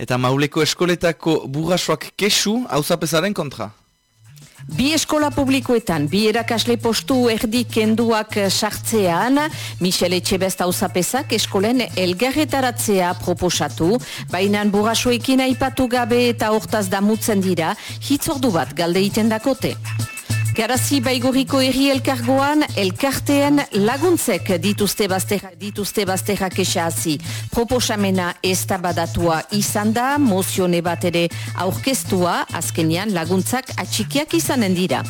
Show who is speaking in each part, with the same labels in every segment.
Speaker 1: Eta mauleko eskoletako burrasoak kesu hauzapezaren kontra?
Speaker 2: Bi eskola publikoetan, bi erakasle postu erdi kenduak sartzean, Michele Etxebest hauzapezak eskolen elgarretaratzea proposatu, baina burrasoekin aipatu gabe eta hortaz damutzen dira, hitzordu bat galde iten dakote. Garazi baigoriko erri elkargoan, elkarteen laguntzek dituzte bazterrak dituzte bazterrak esazi. Proposamena ez tabadatua izan da, mozione bat ere aurkeztua, azkenian laguntzak atxikiak izanen dira.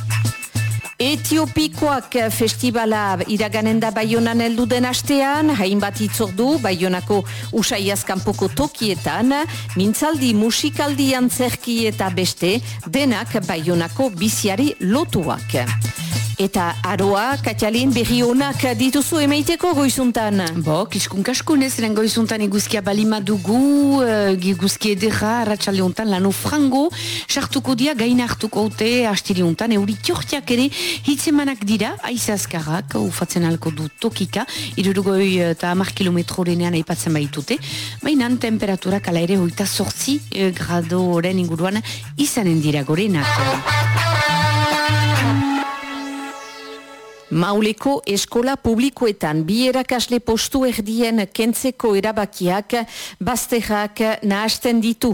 Speaker 2: Etiopikoak festivala iraganen da Baionan heldu den astean, hainbat itzordu Baionako usaiazkanpoko tokietan, mintzaldi musikaldi antzerki eta beste, denak Baionako biziari lotuak. Eta aroa, Katialin, berri honak dituzu emaiteko goizuntan?
Speaker 3: Bo, kiskun kaskun ez, eren goizuntan eguzkia balima dugu, uh, eguzki edera, ratxalde hontan, lano frango, sartuko dia, gaina hartuko haute, hastiri hontan, euri tiortiak ere, hitzemanak dira, aize azkarrak, ufatzen alko du tokika, irurugoi eta amar kilometro renean aipatzen baitute, baina temperaturak ala ere hoita sortzi eh, grado oren inguruan izanen dira gorenak.
Speaker 2: Mauleko eskola publikoetan bi erakasle postu erdien kentzeko erabakiak bazterrak nahasten ditu.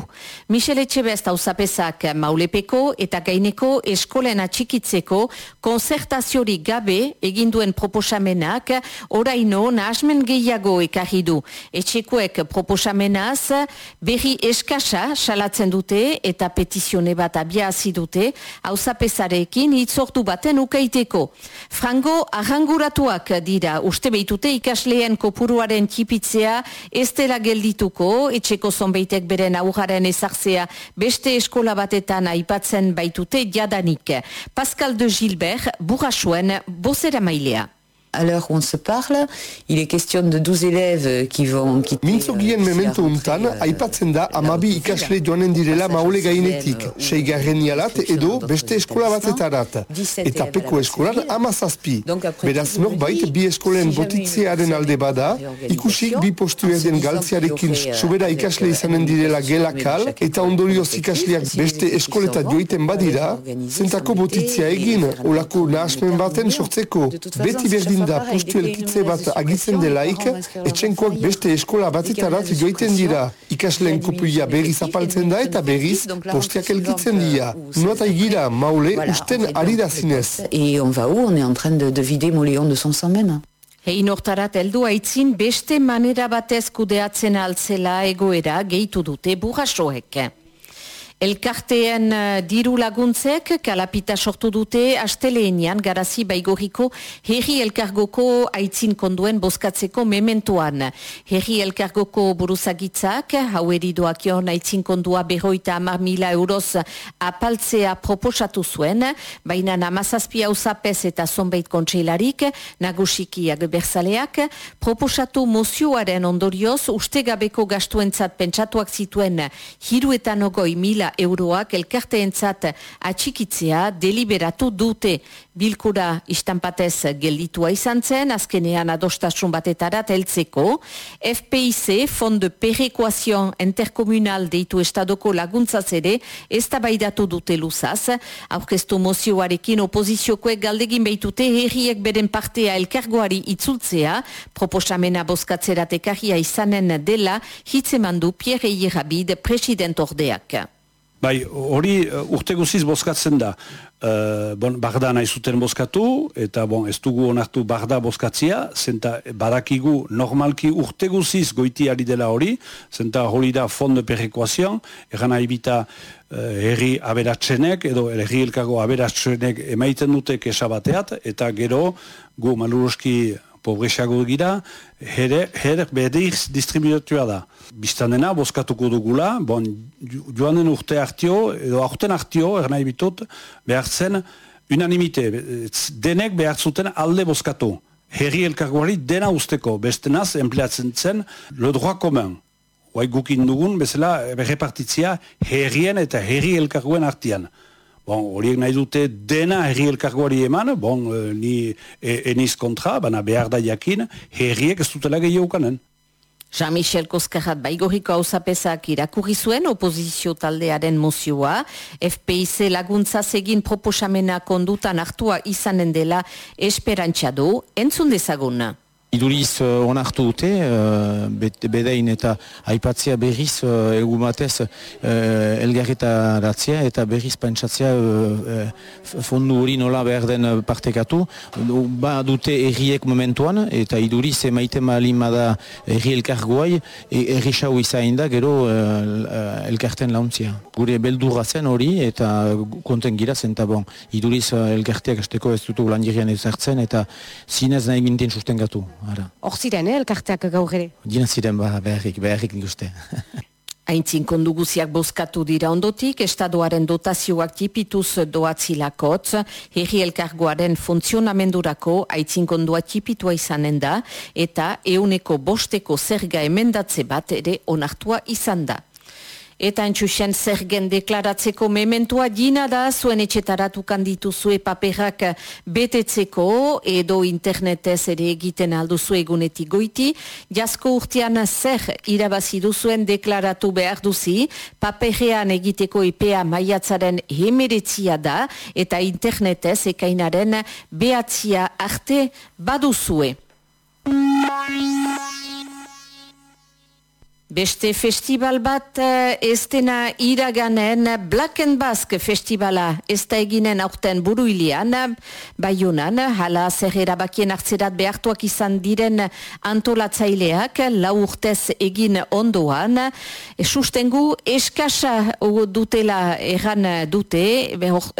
Speaker 2: Michele Etxebest hauzapezak maulepeko eta gaineko eskolen atxikitzeko konzertaziorik gabe eginduen proposamenak oraino nahasmen gehiago ekarri du. Etxekoek proposamenaz berri eskasa salatzen dute eta petizione bat abiazi dute hauzapezarekin itzortu baten ukaiteko. Frango Frango arranguratuak dira. Uste behitute ikasleen kopuruaren txipitzea ez dela geldituko, etxeko zonbeitek beren aurraren ezartzea beste eskola batetan aipatzen baitute jadanik. Pascal de Gilbert, burrasuen, bozera mailea
Speaker 4: à l'heure où on se parle, il est question de 12 élèves qui vont quitter...
Speaker 5: Mintzogien memento untan, aipatzen da amabi ikasle joanen direla maule gainetik, seigarren jalat edo beste eskola batetarat, eta peko eskolan amazazpi. Beraz norbait bi eskolen botitzearen alde bada, ikusik bi postu eden galtziarekin sobera ikasle izanen direla gelakal, eta ondorioz ikasleak beste eskoleta joiten badira, zentako botitzea egin, olako nahasmen baten sortzeko, beti berdin da postu elkitze bat agitzen delaik, etxenkoak beste eskola batetarat joiten dira. Ikasleen kopuia berriz apaltzen da eta berriz postiak elkitzen dira. Nuata egira, maule, usten ari da zinez.
Speaker 4: Et on va où? On est en train de, de vider Moléon de son samen.
Speaker 2: Hein hortarat heldu aitzin beste manera batez kudeatzen altzela egoera gehitu dute burrasoek. Elkarteen uh, diru laguntzek kalapita sortu dute asteleenian garazi baigoriko herri elkargoko aitzin konduen bozkatzeko mementuan. Herri elkargoko buruzagitzak, hau eridoak joan aitzin kondua behoita amar mila euroz apaltzea proposatu zuen, baina namazazpi hau zapez eta zonbeit kontseilarik, nagusikiak berzaleak, proposatu mozioaren ondorioz ustegabeko gastuentzat pentsatuak zituen hiruetan ogoi mila euroak elkarteentzat atxikitzea deliberatu dute. Bilkura istanpatez gelditua izan zen, azkenean adostasun batetarat heltzeko. FPIC, Fond de Perequazion Interkomunal deitu estadoko laguntzaz ere, ez baidatu dute luzaz. Aurkeztu mozioarekin opoziziokoek galdegin behitute herriek beren partea elkargoari itzultzea, proposamena bozkatzerat ekarria izanen dela, hitzemandu Pierre Ierabid, president ordeak.
Speaker 6: Bai, hori uh, urte guziz bozkatzen da. Uh, bon, barda nahi zuten bozkatu, eta bon, ez dugu onartu barda bozkatzia, zenta badakigu normalki urte guziz goiti ari dela hori, zenta hori da fond de perekoazion, eran nahi bita uh, herri aberatzenek, edo herri elkago aberatzenek emaiten dute kesabateat, eta gero gu maluroski pobresago gira, her, her berdiz distribuatua da. Biztanena, boskatuko dugula, bon, joanen urte hartio, edo aurten hartio, ernai bitut, behartzen unanimite, denek behartzuten alde boskatu. Herri elkargoari dena usteko, beste naz, empleatzen zen, le droit commun. Oai gukin dugun, bezala, repartitzia herrien eta herri elkargoen artian. Bon, horiek nahi dute dena herri elkargoari eman, bon, e, ni e, eniz kontra, baina behar da jakin, herriek ez dutela gehiago kanen.
Speaker 2: Jean-Michel Koskarrat baigoriko hausapezak irakurri zuen opozizio taldearen mozioa, FPIC laguntza egin proposamena kondutan hartua izanen dela esperantza du, entzun dezaguna.
Speaker 7: Iduriz uh, onartu dute, uh, eta aipatzea berriz uh, egu batez uh, eta berriz pentsatzea uh, fondu hori nola behar den partekatu. Ba dute erriek momentuan eta iduriz emaite malin bada erri elkargoai e, erri sau izain da gero uh, elkarten launtzia. Gure beldurra zen hori eta konten gira zen eta bon. Iduriz uh, elkarteak esteko ez dutu lan ezartzen eta zinez nahi ginten sustengatu.
Speaker 3: Hor ziren, eh, elkarteak gaur ere?
Speaker 7: Dina ziren, ba, beharrik, beharrik nik uste.
Speaker 2: Aintzin konduguziak bozkatu dira ondotik, estadoaren dotazioak tipituz doatzilakotz, herri elkargoaren funtzionamendurako aintzin kondua tipitua izanen da, eta euneko bosteko zerga emendatze bat ere onartua izan da. Eta entxusen zergen deklaratzeko mementua dina da zuen etxetaratu kanditu zue paperak betetzeko edo internetez ere egiten aldu zue egunetik goiti. Jasko urtean zer irabazi duzuen deklaratu behar duzi, paperean egiteko ipea maiatzaren hemeretzia da eta internetez ekainaren behatzia arte baduzue. Beste festival bat eh, ez dena iraganen Black and Basque festivala. Ez da eginen aurten buruilian baiunan, hala zer erabakien hartzerat behartuak izan diren antolatzaileak lau urtez egin ondoan. Sustengu eskasa dutela erran dute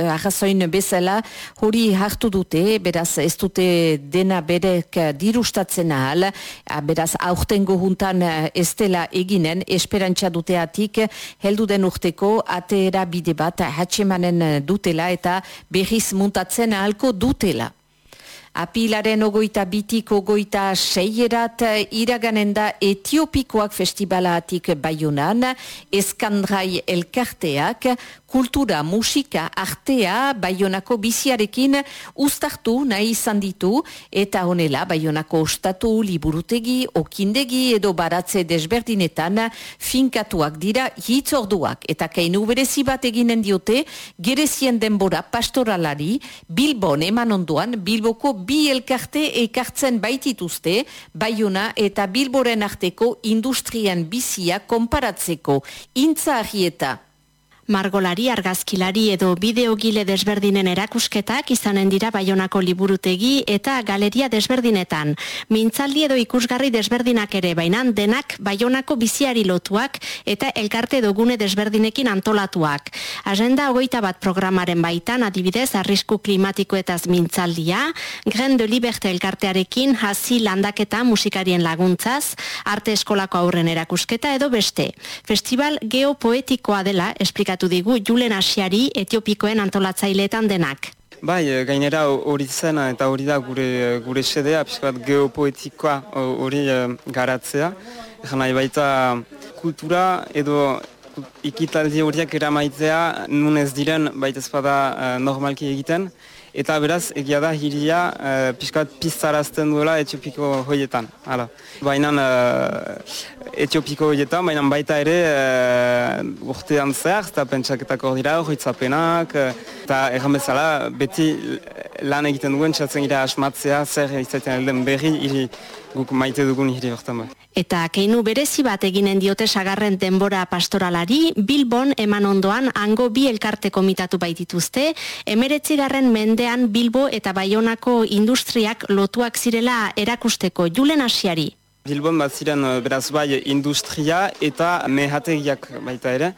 Speaker 2: arrazoin bezala hori hartu dute beraz ez dute dena berek dirustatzen ahal. Beraz aurtengo juntan ez dela eginen esperantza duteatik heldu den urteko atera bide bat hatxemanen dutela eta berriz muntatzen ahalko dutela. Apilaren ogoita bitik ogoita seierat iraganen da etiopikoak festivalatik baiunan, eskandrai elkarteak, kultura, musika, artea, baionako biziarekin ustartu nahi izan ditu, eta honela baionako ostatu, liburutegi, okindegi edo baratze desberdinetan finkatuak dira hitzorduak. Eta kainu berezi bat eginen diote, gerezien denbora pastoralari, Bilbon eman onduan, Bilboko bi elkarte ekartzen baitituzte, baiona eta Bilboren arteko industrian bizia konparatzeko. Intza ahieta.
Speaker 8: Margolari, argazkilari edo bideogile desberdinen erakusketak izanen dira Baionako liburutegi eta galeria desberdinetan. Mintzaldi edo ikusgarri desberdinak ere bainan denak Baionako biziari lotuak eta elkarte dogune desberdinekin antolatuak. Agenda hogeita bat programaren baitan adibidez arrisku klimatikoetaz mintzaldia, Gren de Liberte elkartearekin hasi landaketa musikarien laguntzaz, arte eskolako aurren erakusketa edo beste. Festival geopoetikoa dela, esplika kontatu digu Julen Asiari Etiopikoen antolatzaileetan denak.
Speaker 9: Bai, eh, gainera hori zen eta hori da gure gure sedea, pixkat geopoetikoa hori eh, garatzea. Egan nahi baita kultura edo ikitaldi horiak eramaitzea nun ez diren baita ezpada eh, normalki egiten. Eta beraz, egia da hiria e, pixkat piztarazten duela etiopiko hoietan. Hala. Baina etiopiko horietan, baina baita ere uh, urtean zer, eta pentsaketak hor dira, horitzapenak, eta erran bezala, beti lan egiten duen, txatzen gira asmatzea, zer izaten elden berri, iri, guk maite dugun hiri horretan bai.
Speaker 8: Eta keinu berezi bat eginen diote sagarren denbora pastoralari, Bilbon eman ondoan hango bi elkarte komitatu baitituzte, emeretzigarren mendean Bilbo eta Baionako industriak lotuak zirela erakusteko julen asiari.
Speaker 9: Bilbon bat ziren eh, beraz bai industria eta mehategiak baita ere.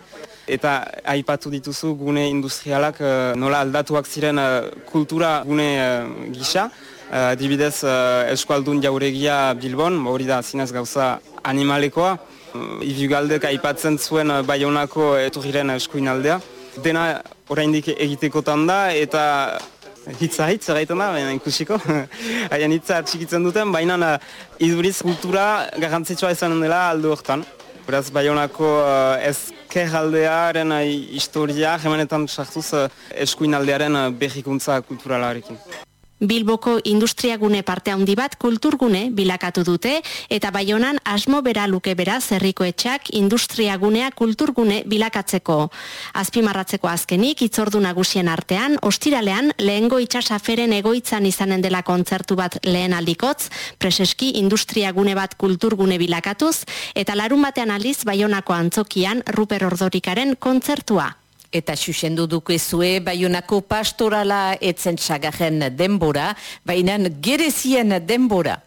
Speaker 9: Eta aipatu dituzu gune industrialak eh, nola aldatuak ziren eh, kultura gune gisa. Adibidez eskualdun jauregia Bilbon, hori da zinez gauza animalekoa. Ibigaldek aipatzen zuen baionako eturriren eskuinaldea. Dena oraindik egitekotan da eta hitza hitz egiten da, baina ikusiko. Haien hitza txikitzen duten, baina uh, iduriz kultura garrantzitsua izan dela aldo hortan. Beraz, Baionako uh, uh, historia, jemanetan sartuz uh, eskuin aldearen uh, berrikuntza kulturalarekin.
Speaker 8: Bilboko industriagune parte handi bat kulturgune bilakatu dute eta baionan asmo bera luke bera zerriko etxak industriagunea kulturgune bilakatzeko. Azpimarratzeko azkenik itzordu nagusien artean, ostiralean lehengo itxasaferen egoitzan izanen dela kontzertu bat lehen aldikotz, preseski industriagune bat kulturgune bilakatuz, eta larun batean aliz baionako antzokian Ruper Ordorikaren kontzertua.
Speaker 2: Eta xuxendu dukezue, baiunako pastorala etzen txagajen denbora, baina gerezien denbora.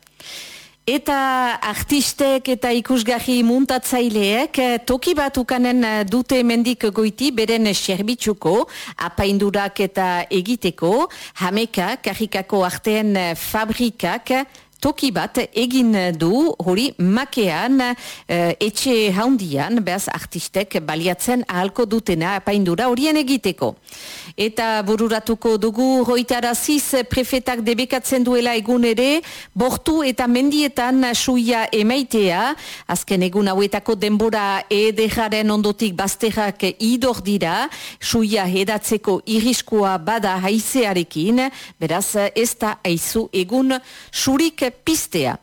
Speaker 2: Eta artistek eta ikusgahi muntatzaileek toki bat ukanen dute mendik goiti beren serbitzuko, apaindurak eta egiteko, hameka, karikako artean fabrikak, toki bat egin du hori makean uh, etxe haundian behaz artistek baliatzen ahalko dutena apaindura horien egiteko. Eta bururatuko dugu hoitaraziz prefetak debekatzen duela egun ere bortu eta mendietan suia emaitea. Azken egun hauetako denbora edejaren ondotik bazterrak idor dira. Suia hedatzeko iriskoa bada haizearekin. Beraz ez da haizu egun. Surik pistea.